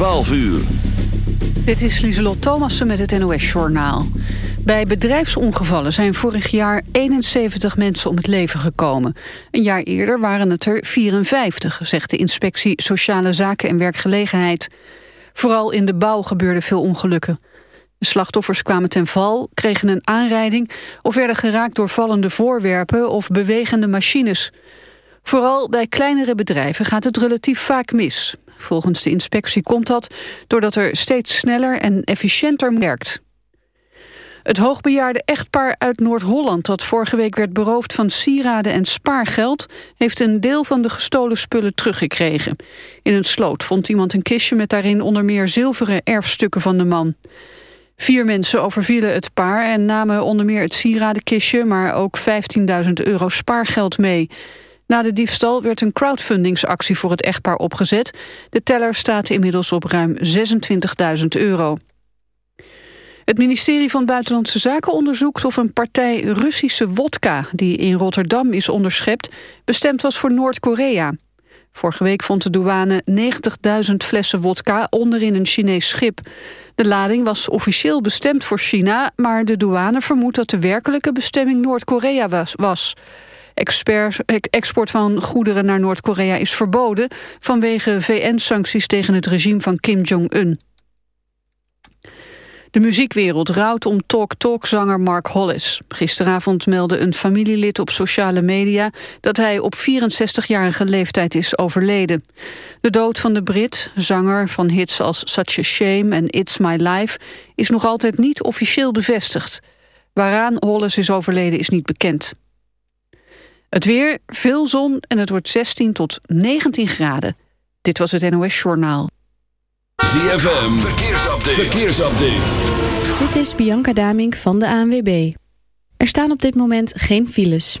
12 uur. Dit is Lieselot Thomassen met het NOS-journaal. Bij bedrijfsongevallen zijn vorig jaar 71 mensen om het leven gekomen. Een jaar eerder waren het er 54, zegt de inspectie Sociale Zaken en Werkgelegenheid. Vooral in de bouw gebeurden veel ongelukken. De slachtoffers kwamen ten val, kregen een aanrijding... of werden geraakt door vallende voorwerpen of bewegende machines. Vooral bij kleinere bedrijven gaat het relatief vaak mis. Volgens de inspectie komt dat doordat er steeds sneller en efficiënter werkt. Het hoogbejaarde echtpaar uit Noord-Holland... dat vorige week werd beroofd van sieraden en spaargeld... heeft een deel van de gestolen spullen teruggekregen. In een sloot vond iemand een kistje met daarin onder meer zilveren erfstukken van de man. Vier mensen overvielen het paar en namen onder meer het sieradenkistje... maar ook 15.000 euro spaargeld mee. Na de diefstal werd een crowdfundingsactie voor het echtpaar opgezet. De teller staat inmiddels op ruim 26.000 euro. Het ministerie van Buitenlandse Zaken onderzoekt of een partij Russische wodka... die in Rotterdam is onderschept, bestemd was voor Noord-Korea. Vorige week vond de douane 90.000 flessen wodka onderin een Chinees schip. De lading was officieel bestemd voor China... maar de douane vermoedt dat de werkelijke bestemming Noord-Korea was. Export van goederen naar Noord-Korea is verboden... vanwege VN-sancties tegen het regime van Kim Jong-un. De muziekwereld rouwt om talk-talk-zanger Mark Hollis. Gisteravond meldde een familielid op sociale media... dat hij op 64-jarige leeftijd is overleden. De dood van de Brit, zanger van hits als Such a Shame en It's My Life... is nog altijd niet officieel bevestigd. Waaraan Hollis is overleden is niet bekend. Het weer, veel zon en het wordt 16 tot 19 graden. Dit was het NOS Journaal. ZFM, verkeersupdate. verkeersupdate. Dit is Bianca Damink van de ANWB. Er staan op dit moment geen files.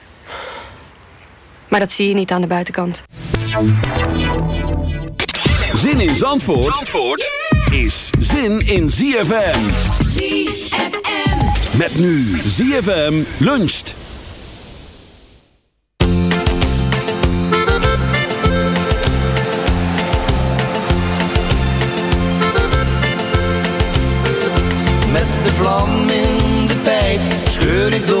Maar dat zie je niet aan de buitenkant. Zin in Zandvoort, Zandvoort is zin in ZFM. ZFM. Met nu ZFM luncht. Met de vlam in de pijp scheur ik door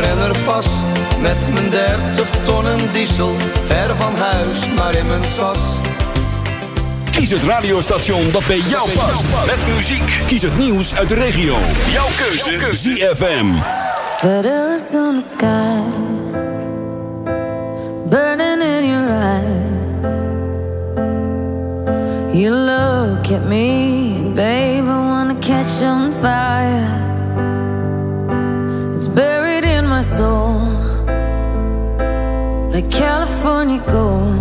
de Brennerpas. Met mijn dertig tonnen diesel, ver van huis, maar in mijn sas. Kies het radiostation dat bij jou past. Met muziek. Kies het nieuws uit de regio. Jouw keuze. ZFM. Letters on the sky. Burning in your eyes. You look at me, babe, I wanna catch on fire. It's buried my soul. Like California gold.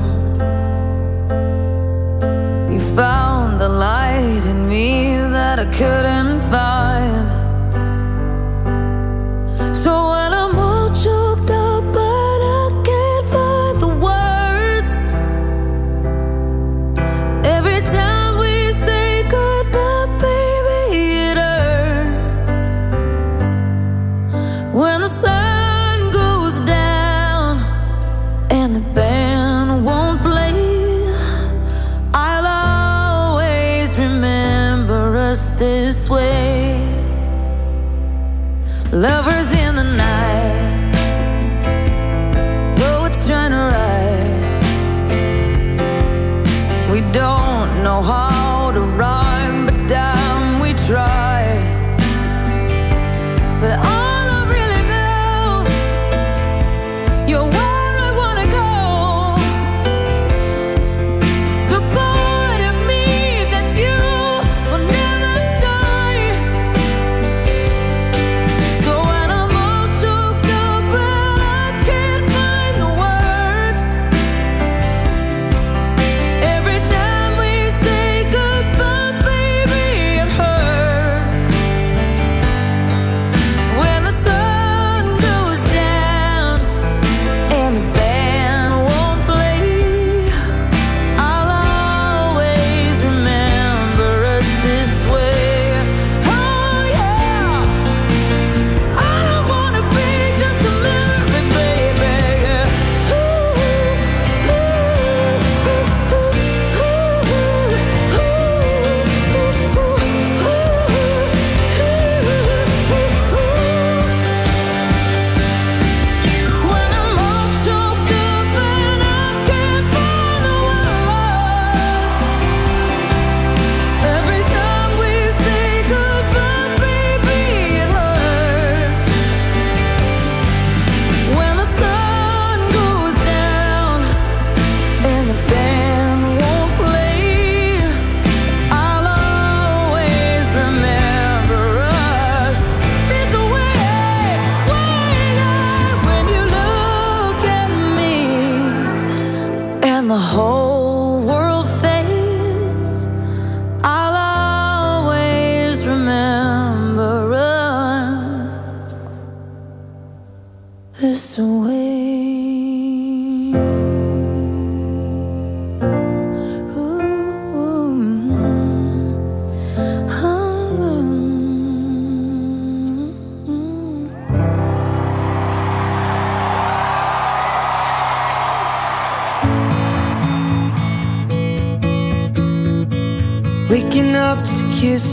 You found the light in me that I couldn't find. So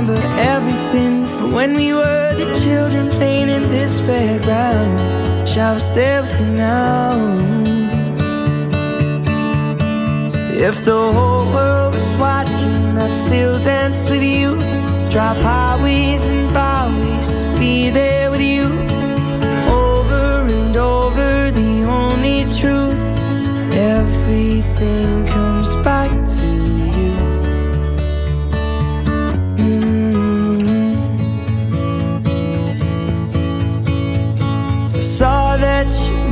Remember everything from when we were the children playing in this fairground. Shall I stay with you now? If the whole world was watching, I'd still dance with you. Drive highways and byways, be there with you. Over and over, the only truth. Everything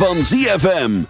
Van ZFM.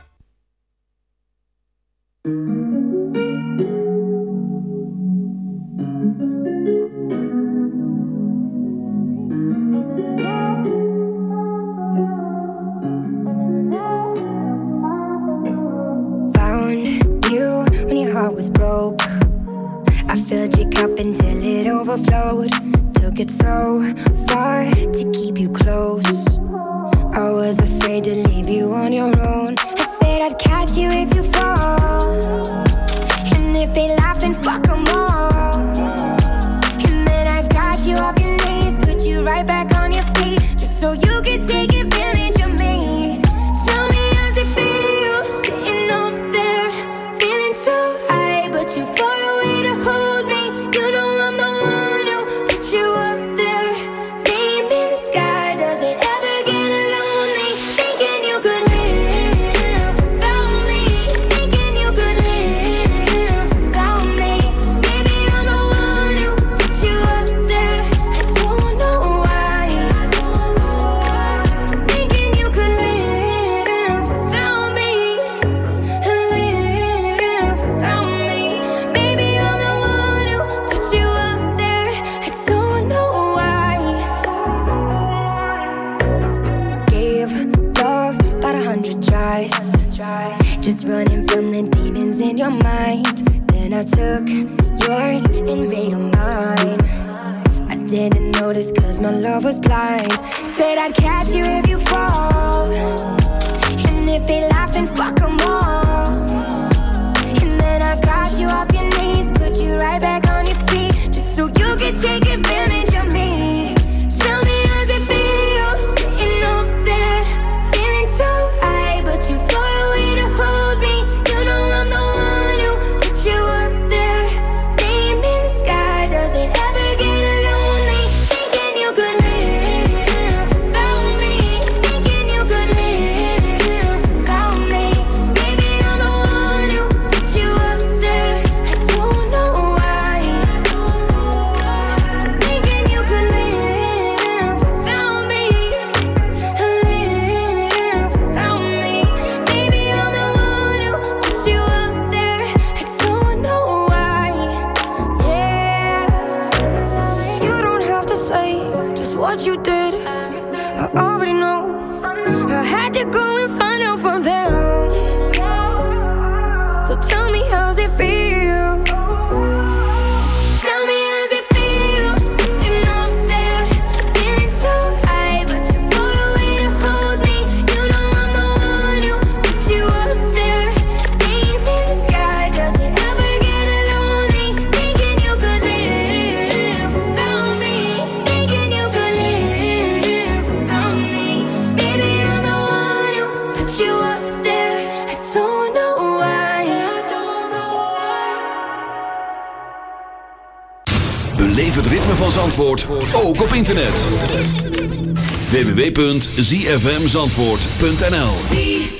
www.zfmzandvoort.nl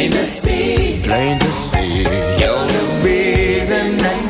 plain to see, plain to see. You're the reason that.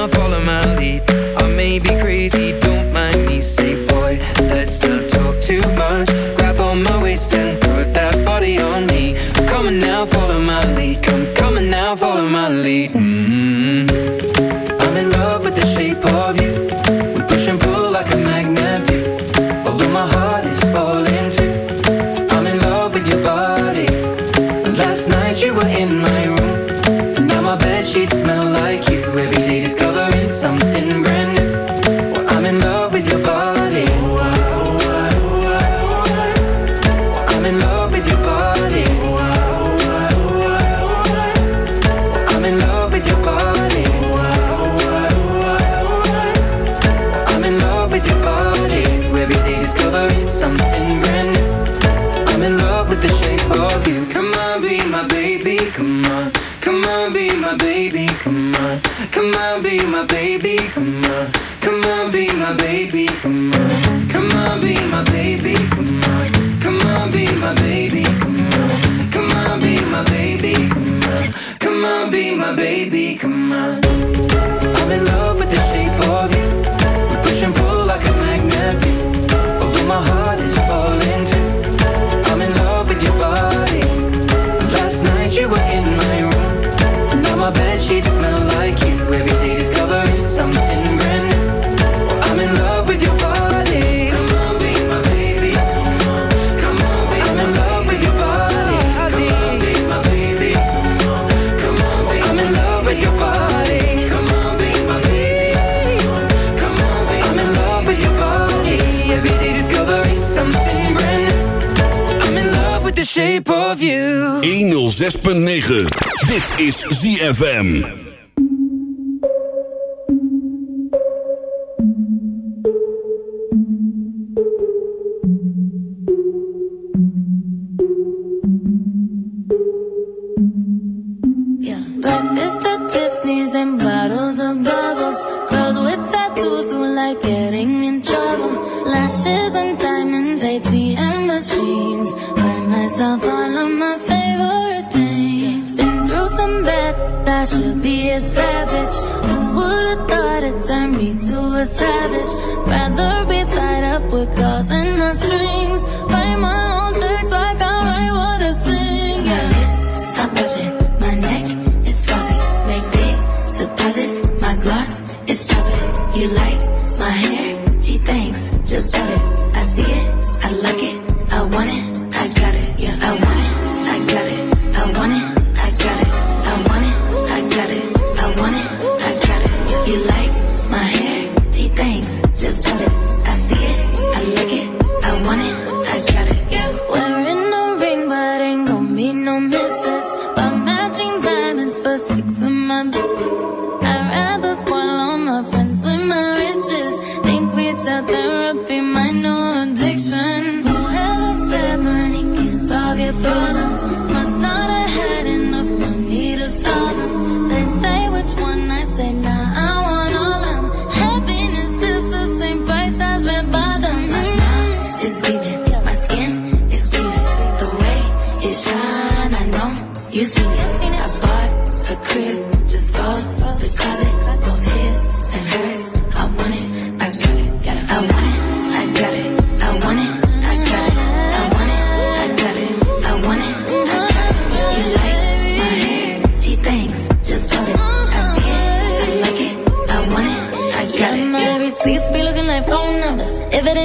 body. Mm-hmm. 106.9. Dit is ZFM. Yeah. Breakfast at Tiffany's and bottles of bubbles. With tattoos like getting in trouble. Lashes and diamonds, ATM machines. Buy myself all of my I should be a savage. Who would've thought it turned me to a savage? Rather be tied up with calls and my strings. Write my own checks like I write what I sing. Yeah. Stop watching my neck is glossy. Make big deposits. My gloss is chopping. You like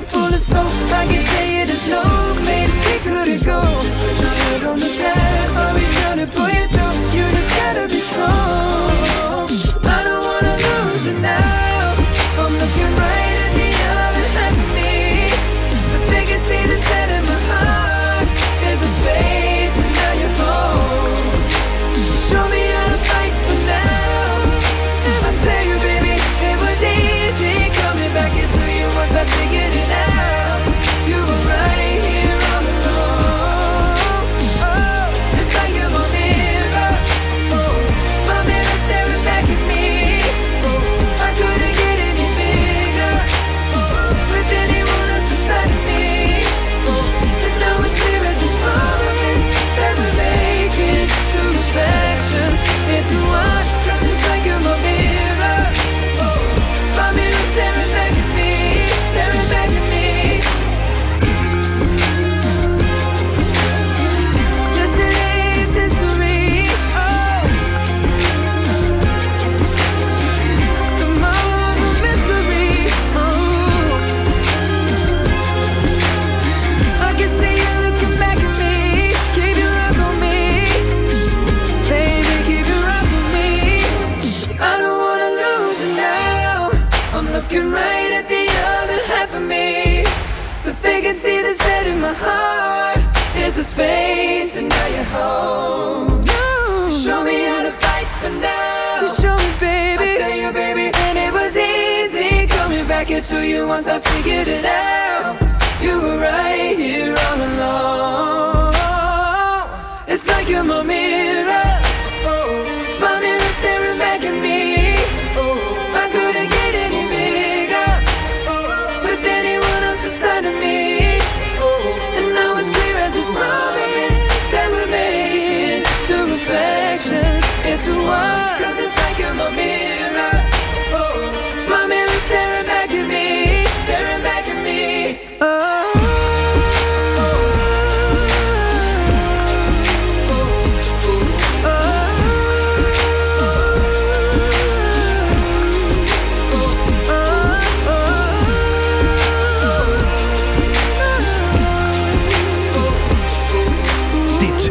pocket full of soap. I can tell you there's no place we couldn't go. Just put your head on the glass. I'll be trying to pull you through. You just gotta be strong. I don't wanna lose you now. I'm looking right at the other half of me. But they can see the center.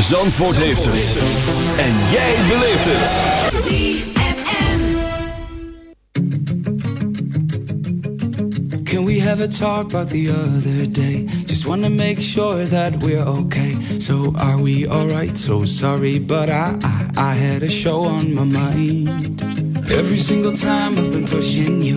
Zandvoort heeft het. En jij beleeft het. Can we have a talk about the other day? Just wanna make sure that we're okay. So are we alright? So sorry, but I, I I had a show on my mind. Every single time I've been pushing you,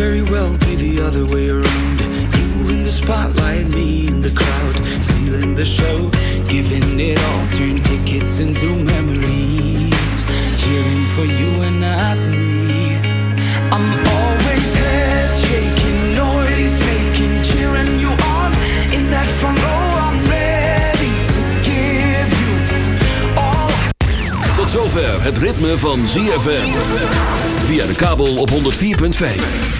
Very well be the other way around. You in the spotlight, me in the crowd, stealing the show, giving it all, turn tickets into memories, cheering for you and not me. I'm always head shaking, noise making, cheering you on in that front row. I'm ready to give you all Tot zover het ritme van ZFM. Via de kabel op 104.5.